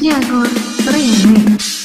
叶哥哥的眼泪